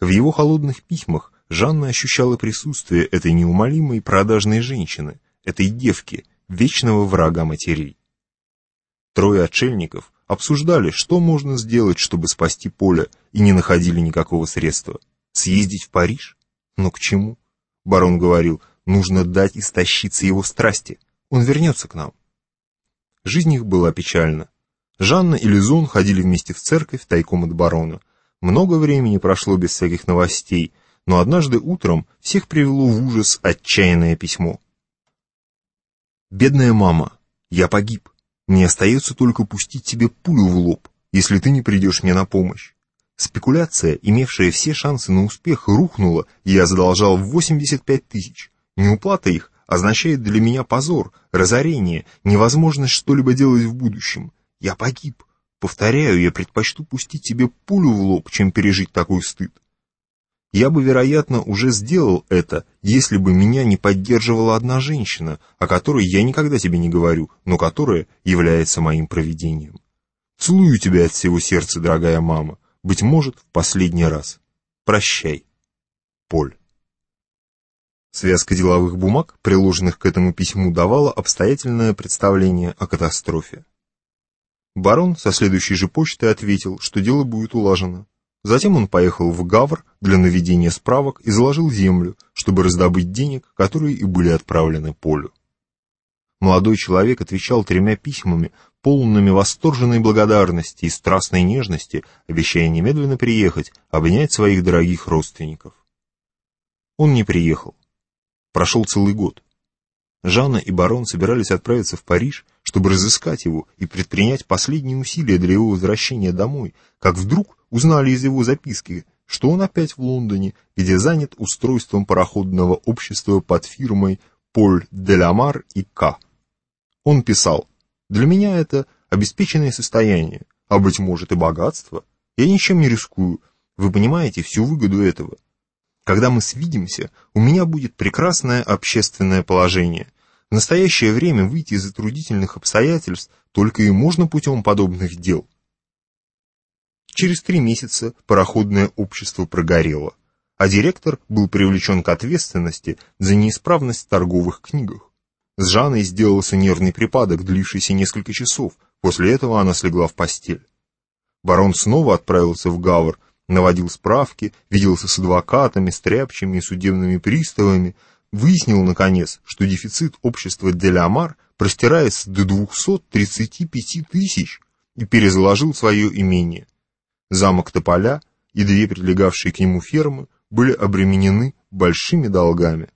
В его холодных письмах Жанна ощущала присутствие этой неумолимой продажной женщины, этой девки, вечного врага матерей. Трое отшельников обсуждали, что можно сделать, чтобы спасти поле, и не находили никакого средства. Съездить в Париж? Но к чему? Барон говорил, нужно дать истощиться его страсти. Он вернется к нам. Жизнь их была печальна. Жанна и Лизон ходили вместе в церковь тайком от барона. Много времени прошло без всяких новостей, но однажды утром всех привело в ужас отчаянное письмо. «Бедная мама, я погиб. Мне остается только пустить тебе пулю в лоб, если ты не придешь мне на помощь. Спекуляция, имевшая все шансы на успех, рухнула, и я задолжал 85 тысяч. Неуплата их означает для меня позор, разорение, невозможность что-либо делать в будущем. Я погиб. Повторяю, я предпочту пустить тебе пулю в лоб, чем пережить такой стыд. Я бы, вероятно, уже сделал это, если бы меня не поддерживала одна женщина, о которой я никогда тебе не говорю, но которая является моим провидением. Целую тебя от всего сердца, дорогая мама. Быть может, в последний раз. Прощай. Поль. Связка деловых бумаг, приложенных к этому письму, давала обстоятельное представление о катастрофе. Барон со следующей же почты ответил, что дело будет улажено. Затем он поехал в Гавр для наведения справок и заложил землю, чтобы раздобыть денег, которые и были отправлены Полю. Молодой человек отвечал тремя письмами, полными восторженной благодарности и страстной нежности, обещая немедленно приехать, обнять своих дорогих родственников. Он не приехал. Прошел целый год. Жанна и барон собирались отправиться в Париж, чтобы разыскать его и предпринять последние усилия для его возвращения домой, как вдруг узнали из его записки, что он опять в Лондоне, где занят устройством пароходного общества под фирмой Поль де Ламар и К. Он писал, «Для меня это обеспеченное состояние, а, быть может, и богатство. Я ничем не рискую. Вы понимаете всю выгоду этого. Когда мы свидимся, у меня будет прекрасное общественное положение. В настоящее время выйти из затруднительных обстоятельств только и можно путем подобных дел. Через три месяца пароходное общество прогорело, а директор был привлечен к ответственности за неисправность в торговых книгах. С Жанной сделался нервный припадок, длившийся несколько часов. После этого она слегла в постель. Барон снова отправился в Гавр, наводил справки, виделся с адвокатами, стряпчими и судебными приставами, выяснил, наконец, что дефицит общества Делямар простирается до 235 тысяч и перезаложил свое имение. Замок Тополя и две прилегавшие к нему фермы были обременены большими долгами.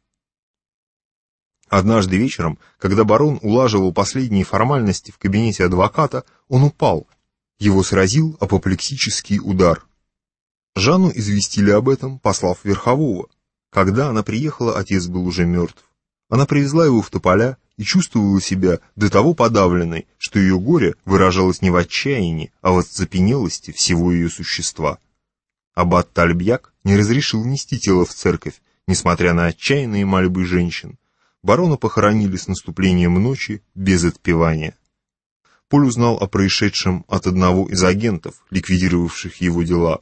Однажды вечером, когда барон улаживал последние формальности в кабинете адвоката, он упал. Его сразил апоплексический удар. Жанну известили об этом, послав верхового. Когда она приехала, отец был уже мертв. Она привезла его в тополя и чувствовала себя до того подавленной, что ее горе выражалось не в отчаянии, а в оцепенелости всего ее существа. Аббат Тальбьяк не разрешил нести тело в церковь, несмотря на отчаянные мольбы женщин. Барона похоронили с наступлением ночи без отпевания. Поль узнал о происшедшем от одного из агентов, ликвидировавших его дела.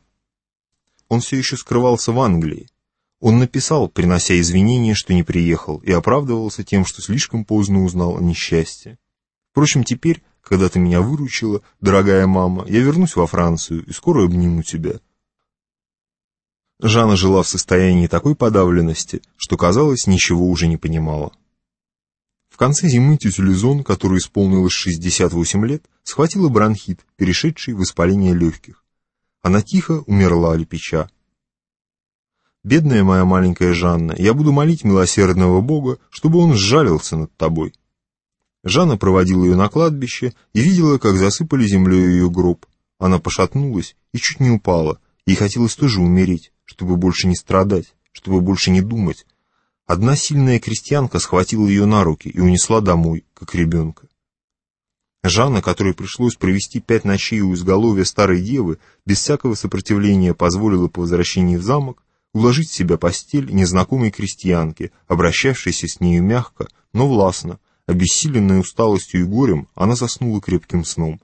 Он все еще скрывался в Англии, он написал, принося извинения, что не приехал, и оправдывался тем, что слишком поздно узнал о несчастье. Впрочем, теперь, когда ты меня выручила, дорогая мама, я вернусь во Францию и скоро обниму тебя. Жанна жила в состоянии такой подавленности, что, казалось, ничего уже не понимала. В конце зимы тетю Лизон, которой исполнилось 68 лет, схватила бронхит, перешедший в воспаление легких. Она тихо умерла лепеча. Бедная моя маленькая Жанна, я буду молить милосердного Бога, чтобы он сжалился над тобой. Жанна проводила ее на кладбище и видела, как засыпали землей ее гроб. Она пошатнулась и чуть не упала. Ей хотелось тоже умереть, чтобы больше не страдать, чтобы больше не думать. Одна сильная крестьянка схватила ее на руки и унесла домой, как ребенка. Жанна, которой пришлось провести пять ночей у изголовья старой девы, без всякого сопротивления позволила по возвращении в замок уложить в себя постель незнакомой крестьянки, обращавшейся с нею мягко, но властно. Обессиленная усталостью и горем, она заснула крепким сном.